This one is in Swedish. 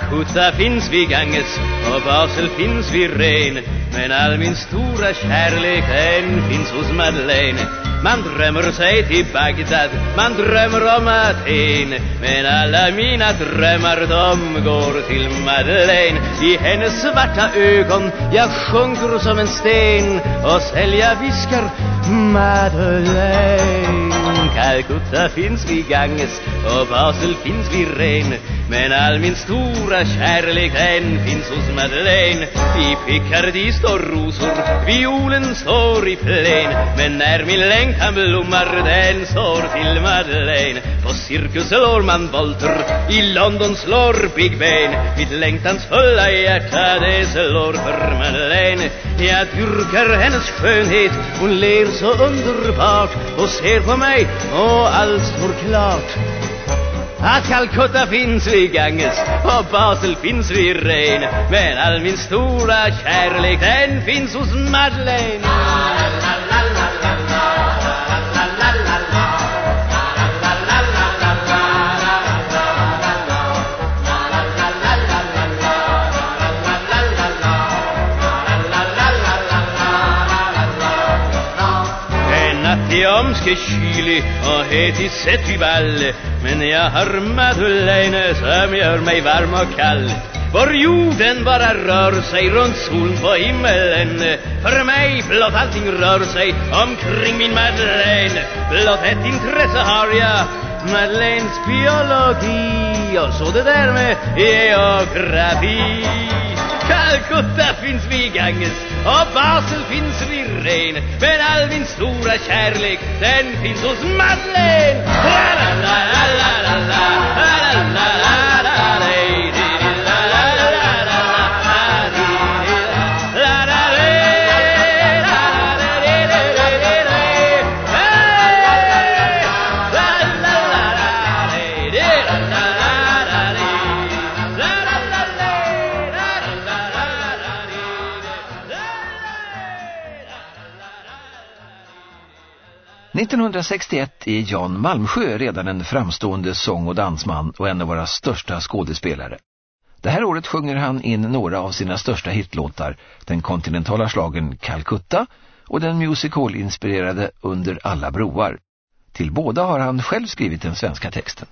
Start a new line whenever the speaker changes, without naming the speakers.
Calcutta finns vid Ganges och Basel finns vid Ren Men all min stora kärlek den finns hos Madeleine. Man drömmer sig till Bagdad, man drömmer om Aten. Men alla mina drömmar de går till Madeleine. I hennes svarta ögon jag sjunker som en sten Och sälja viskar Madeleine. Calcutta finns vid Ganges och Basel finns vid Ren Men all min stora kärlek den finns hos Madeleine. I Picardy står rosor, violen står i plen. Men när min längtan blommar den står till Madeleine. På cirkus slår man volter, i London slår Big Ben Mitt längtansfulla hjärta det slår för Madeleine. Jag dyrkar hennes skönhet, hon ler så underbart Och ser på mig och allt står klart. Att Calcutta finns vid Ganges och Basel finns vid Rhein Men all min stora kärlek den finns hos Madeleine. En natt i omske kylig och het i Setyball Men jag har Madeleine som gör mig varm och kall. Vår jorden bara rör sig runt solen på himmelen. För mig blott allting rör sig omkring min Madeleine. Blott ett intresse har jag Madeleines biologi. Och så det där med geografi. Calcutta finns vid Ganges och Basel finns vid Ren Men all min stora kärlek den finns hos Madeleine —
1961 är Jan Malmsjö redan en framstående sång- och dansman och en av våra största skådespelare. Det här året sjunger han in några av sina största hitlåtar, den kontinentala slagen Calcutta och den musical-inspirerade Under alla broar. Till båda har han själv skrivit den svenska texten.